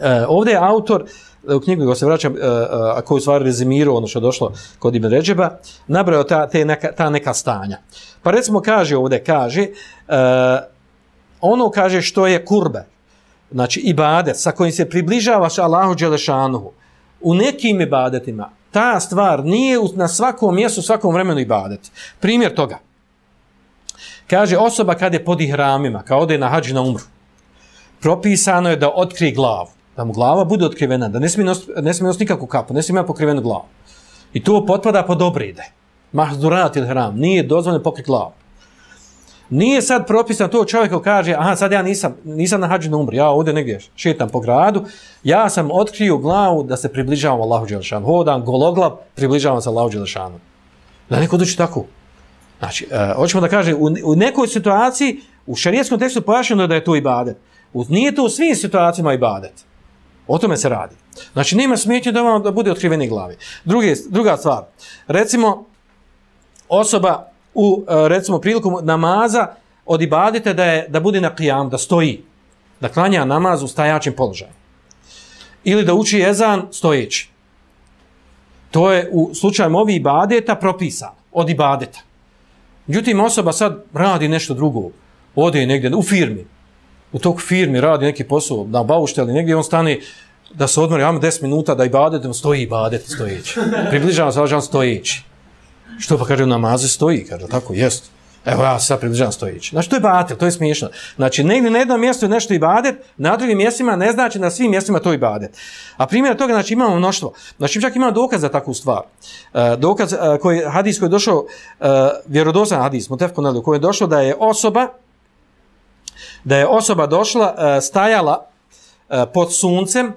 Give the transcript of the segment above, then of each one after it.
Eh, ovdje je autor, eh, u knjigu ga se vraćam, eh, a koju stvari rezimirao ono što je došlo kod Ibn Ređeba, nabrao ta, te neka, ta neka stanja. Pa recimo kaže ovdje, kaže, ono kaže što je kurbe, znači ibadet sa kojim se približavaš Allahu Đelešanuhu, u nekim ibadetima, ta stvar nije na svakom mjestu, svakom vremenu ibadet. Primjer toga. Kaže, osoba kad je pod ihramima, kao ode na hađi na umru, propisano je da otkri glavu, da mu glava bude otkrivena, da ne smije nositi nos nikakvu kapu, ne smije imati pokrivenu glavu. I to potpada pod obride. Mahdurat ili hram, nije dozvoljeno pokriti glavu. Nije sad propisano to čovjek ko kaže, aha, sad ja nisam, nisam na hađu na umri, ja ovdje negdje šetam po gradu, ja sam otkrio glavu da se približavam Allahu Đelešanu. Hodam, gologlav, približavam se Allahu Đelešanu. Da neko doći tako. Znači, e, hoćemo da kaže, u, u nekoj situaciji, u šarijetskom tekstu pojašnjeno da je to ibadet. U, nije to u svim situacijama ibadet. O tome se radi. Znači, nema smjetnje da vam da bude otkriveni glavi. Drugi, druga stvar, recimo, osoba u e, recimo priliku namaza odibadite da je da bude na qiyam da stoji. Da klanja namaz u stajačim položaju. Ili da uči ezan stojeći. To je u slučaju ovi ibadeta propisano od ibadeta. Međutim osoba sad radi nešto drugo. Ode negdje u firmi u tog firmi radi neki posao na baušteli negdje on stane da se odmori, imamo 10 minuta da ibadetom stoji ibadet stojeći. Približavam se, važan stojeći. Što pa kaže u namazu stoji, kaže tako, jest. Evo ja sad približavam stojeći. Znači to je batel, to je smiješno. Znači negdje na jednom mjestu je nešto i badet, na drugim mjestima ne znači na svim mjestima to i badet. A primjer toga, znači imamo mnoštvo. Znači čak imamo dokaz za takvu stvar. E, dokaz e, koji, hadis koji je došao, e, vjerodosan hadis, motefko nadu, koji je došao da je osoba, da je osoba došla, e, stajala e, pod suncem,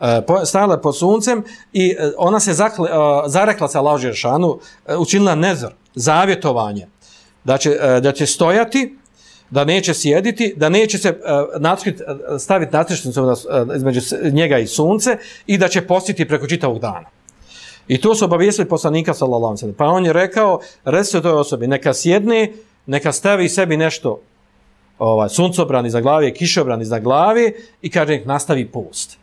e, stajala pod suncem i ona se zakle, zarekla sa Allahu Đeršanu, učinila nezr, zavjetovanje, da će, da će stojati, da neće sjediti, da neće se natskrit, staviti natrišnicu između njega i sunce i da će postiti preko čitavog dana. I to su obavijesili poslanika sallallahu alejhi Pa on je rekao, reci toj osobi, neka sjedne, neka stavi sebi nešto ovaj suncobran iza glave, kišobran iza glave i kaže nek nastavi post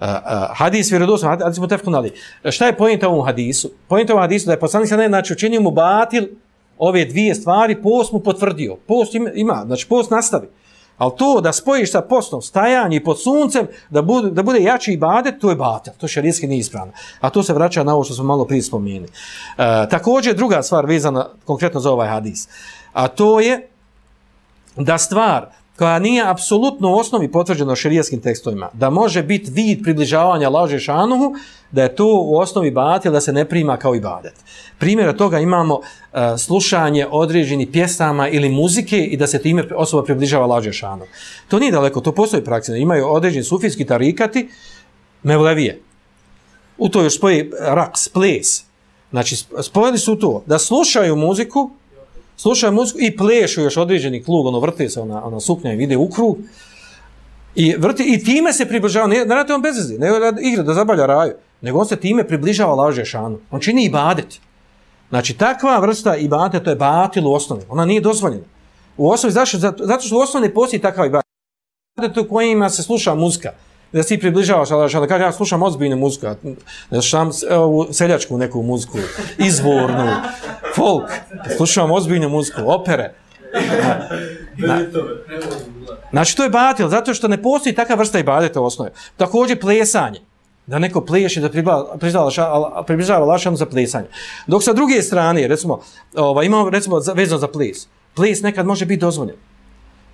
e, e, hadis vjerodostan, hadis smo tefkunali. E, šta je pojenta ovom hadisu? Pojenta ovom hadisu da je poslanik sa ne, znači učinio mu batil ove dvije stvari, post mu potvrdio. Post ima, ima znači post nastavi. Ali to da spojiš sa postom, stajanje pod suncem, da bude, da bude jači i to je batel. To šarijski nije ispravno. A to se vraća na ovo što smo malo prije spomenuli. E, također, druga stvar vezana konkretno za ovaj hadis. A to je da stvar, koja nije apsolutno u osnovi potvrđena šerijskim tekstovima, da može biti vid približavanja laže šanuhu, da je to u osnovi batil, da se ne prima kao ibadet. Primjer toga imamo uh, slušanje određenih pjesama ili muzike i da se time osoba približava laže šanuhu. To nije daleko, to postoji praksina. Imaju određeni sufijski tarikati, mevlevije. U to još spoji raks, ples. Znači, spojili su to da slušaju muziku, slušaju muziku i plešu još određeni klug, ono vrti se, ona, ona suknja i vide u krug. I, vrti, I time se približava, ne, ne radi on bez veze, ne radi igra da zabavlja raju, nego on se time približava laže šanu. On čini ibadet. Znači, takva vrsta ibadeta, to je batil u osnovi. Ona nije dozvoljena. U osnovi, zašto? Zato, zato što u osnovi ne postoji takav ibadet. Ibadet u kojima se sluša muzika da si približavaš, Allah da kaže, ja slušam ozbiljnu muziku, ne slušam ovu seljačku neku muziku, izvornu, folk, slušam ozbiljnu muziku, opere. Na, na, znači, to je batil, zato što ne postoji takva vrsta i u osnovi. Također, plesanje. Da neko pleše, da približava lašanu za plesanje. Dok sa druge strane, recimo, ova, imamo, recimo, vezano za ples. Ples nekad može biti dozvoljen.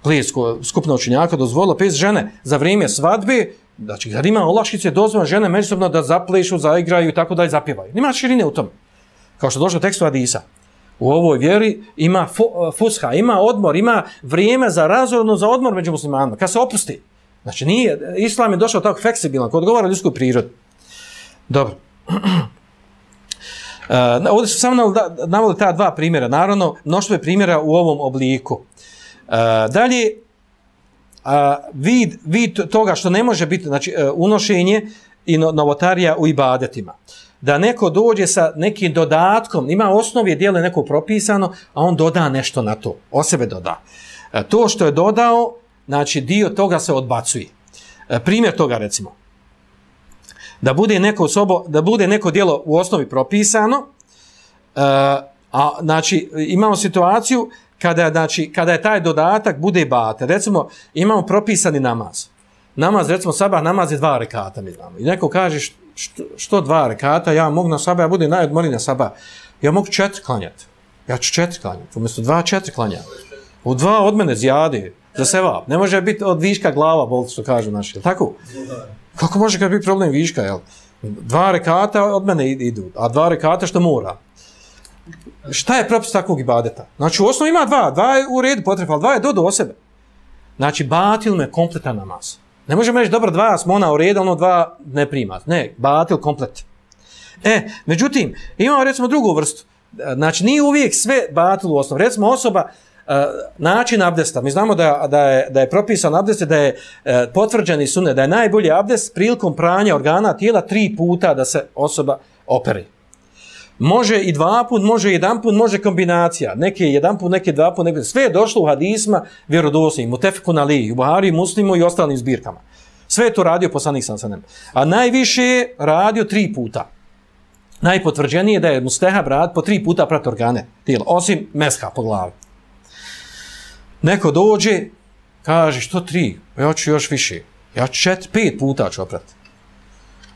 Ples skupna učinjaka dozvolila, ples žene za vrijeme svadbe, Znači, kad ima olakšice, dozvan žene međusobno da zaplešu, zaigraju i tako da i zapjevaju. Nima širine u tom. Kao što došlo u tekstu Adisa. U ovoj vjeri ima e, fusha, ima odmor, ima vrijeme za razorno, za odmor među muslimanima. Kad se opusti. Znači, nije, islam je došao tako fleksibilan, kod odgovara ljudskoj prirodi. Dobro. Uh, ovdje su samo navali ta dva primjera. Naravno, mnoštvo je primjera u ovom obliku. Uh, dalje, a, vid, vid toga što ne može biti znači, e, unošenje i novotarija u ibadetima. Da neko dođe sa nekim dodatkom, ima osnovi dijele neko propisano, a on doda nešto na to, o sebe doda. A, to što je dodao, znači dio toga se odbacuje. A, primjer toga recimo. Da bude neko sobo, da bude neko djelo u osnovi propisano, a, a znači imamo situaciju kada, znači, kada je taj dodatak bude bate. Recimo, imamo propisani namaz. Namaz, recimo, sabah namaz je dva rekata, mi znamo. I neko kaže, što, što dva rekata, ja mogu na sabah, ja budem najodmori na sabah. Ja mogu četiri klanjati. Ja ću četiri klanjati. Umjesto dva, četiri klanjati. U dva od mene zjadi za seba. Ne može biti od viška glava, bol što kažu naši. Tako? Kako može kad biti problem viška, jel? Dva rekata od mene idu, a dva rekata što mora. Šta je propis takvog ibadeta? Znači, u osnovu ima dva, dva je u redu potreba, ali dva je do do sebe. Znači, batil me kompletan namaz. Ne možemo reći, dobro, dva smo ona u redu, ono dva ne prima. Ne, batil komplet. E, međutim, imamo recimo drugu vrstu. Znači, nije uvijek sve batil u osnovu. Recimo, osoba, e, način abdesta. Mi znamo da, da, je, da je propisan abdest, da je uh, potvrđeni sunet, da je najbolji abdest prilikom pranja organa tijela tri puta da se osoba operi. Može i dva put, može i jedan put, može kombinacija. Neke jedan put, neke dva put, neke... sve je došlo u hadisma vjerodosnim, u Tefeku na Liji, u Buhari, Muslimu i ostalim zbirkama. Sve je to radio poslanik sam sanem. A najviše je radio tri puta. Najpotvrđenije je da je Mustehab rad po tri puta prat organe tijela, osim meska po glavi. Neko dođe, kaže, što tri? Pa ja ću još više. Ja ću čet, pet puta ću oprat.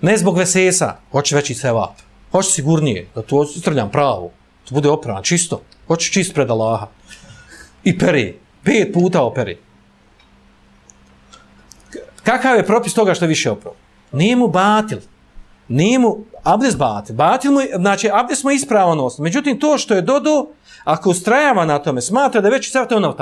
Ne zbog vesesa, hoće veći sevap. Hoće sigurnije, da to strljam pravo, to bude oprano, čisto. Hoće čist pred Allaha. I peri, pet puta operi. Kakav je propis toga što je više oprao? Nije mu batil. Nije mu abdes batil. Batil mu, znači abdes mu je ispravan osnov. Međutim, to što je dodo, ako ustrajava na tome, smatra da je već sve to.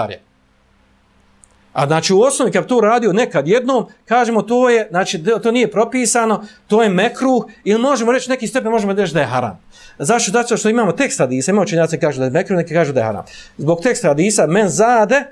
A znači u osnovi kad to radio nekad jednom, kažemo to je, znači to nije propisano, to je mekruh ili možemo reći neki stepen možemo reći da je haram. Zašto? Zato što imamo tekst hadisa, imamo činjaci kažu da je mekruh, neki kažu da je haram. Zbog teksta hadisa, men zade,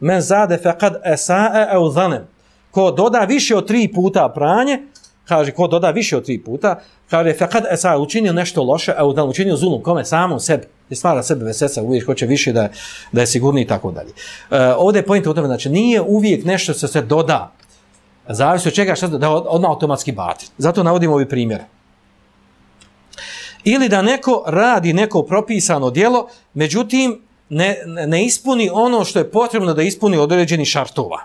men zade faqad esae au zanem. Ko doda više od tri puta pranje, kaže ko doda više od tri puta, kaže faqad esae učinio nešto loše, au zanem, učinio zulum, kome? Samom sebi i stvara sebe veseca, uvijek hoće više da, da je sigurni i tako dalje. E, ovdje je pojenta u tome, znači nije uvijek nešto se se doda, zavisi od čega što da odmah automatski bati. Zato navodimo ovi primjere. Ili da neko radi neko propisano dijelo, međutim ne, ne ispuni ono što je potrebno da ispuni određeni šartova.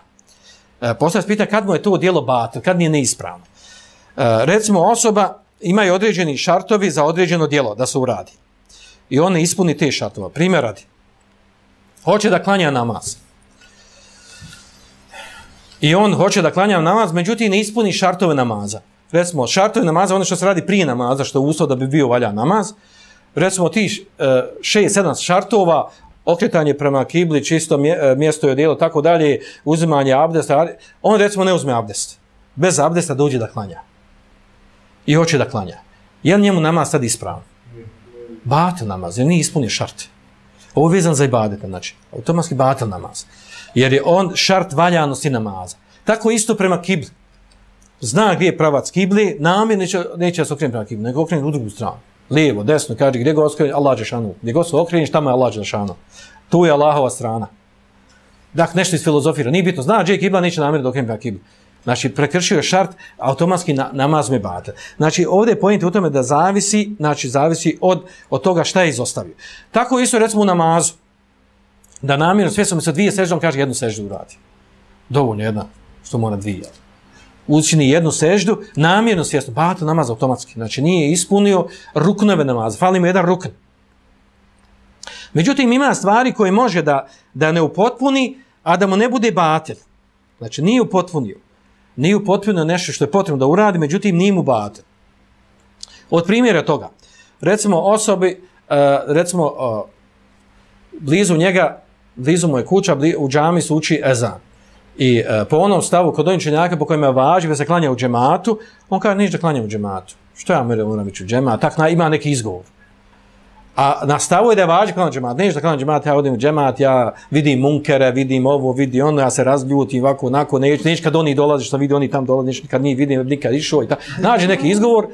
E, Postavlja se pita kad mu je to dijelo batil, kad nije neispravno. E, recimo osoba ima određeni šartovi za određeno dijelo da se uradi i on ne ispuni te šartova. Primjer radi. Hoće da klanja namaz. I on hoće da klanja namaz, međutim ne ispuni šartove namaza. Recimo, šartove namaza, ono što se radi prije namaza, što je uslov da bi bio valja namaz, recimo ti e, šest, sedam šartova, okretanje prema kibli, čisto eh, mjesto je odijelo, tako dalje, uzimanje abdesta, on recimo ne uzme abdest. Bez abdesta dođe da klanja. I hoće da klanja. Je li njemu namaz sad ispravan? Batel namaz, jer nije ispunio šart. Ovo je vezan za ibadete, znači, automatski batel namaz. Jer je on šart valjanosti namaza. Tako isto prema kibli. Zna gdje je pravac kibli, namir neće, neće se okrenuti prema kibli, nego okrenuti u drugu stranu. Lijevo, desno, kaže gdje god okrenuti, Allah Đešanu. Gdje god se tamo je Allah Đešanu. Tu je Allahova strana. Dakle, nešto iz filozofira. Nije bitno, zna gdje je kibla, neće namir da okrenuti prema kibli. Znači, prekršio je šart, automatski na, namaz me bate. Znači, ovdje je pojent u tome da zavisi, znači, zavisi od, od toga šta je izostavio. Tako isto, recimo, u namazu, da namjerno, sve sam sa dvije seždom, kaže, jednu seždu uradi. Dovoljno jedna, što mora dvije. Učini jednu seždu, namjerno svjesno, bate namaz automatski. Znači, nije ispunio ruknove namaza, fali mu jedan rukn. Međutim, ima stvari koje može da, da ne upotpuni, a da mu ne bude batel. Znači, nije upotpunio nije upotpunio nešto što je potrebno da uradi, međutim nije mu bate. Od primjera toga, recimo osobi, e, recimo e, blizu njega, blizu mu je kuća, u džami se uči ezan. I e, po onom stavu kod onih čenjaka po kojima važi da se klanja u džematu, on kaže ništa klanja u džematu. Što ja moram ići u džemat? Tak na, ima neki izgovor. A na stavu je da je važi klanat džemat. Neće da klanat džemat, ja odim u džemat, ja vidim munkere, vidim ovo, vidim ono, ja se razljutim ovako, onako, neće, neće kad oni dolaze, što vidi oni tam dolaze, neće kad nije vidim, nikad išao i ta. Nađe neki izgovor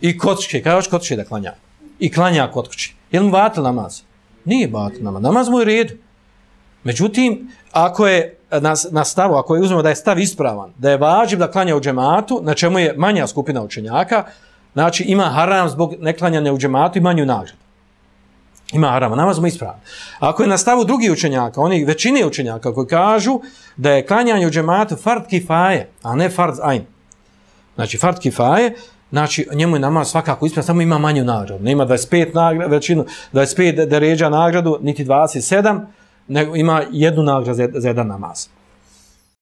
i kotčke, kada hoće kotčke da klanja. I klanja kotkući. Je li mu batil namaz? Nije batil namaz. Namaz mu je red. Međutim, ako je na, na stavu, ako je uzmemo da je stav ispravan, da je vađiv da klanja u džematu, na čemu je manja skupina učenjaka, znači ima haram zbog neklanjanja u džematu i manju nagradu. Ima harama, namaz mu ispravan. Ako je na stavu drugi učenjaka, oni većine učenjaka koji kažu da je klanjanje u džematu fard kifaje, a ne fard ajn. Znači fard kifaje, znači njemu je namaz svakako ispravan, samo ima manju nagradu. Nema 25 nagradu, većinu, 25 deređa nagradu, niti 27, nego ima jednu nagradu za, za jedan namaz.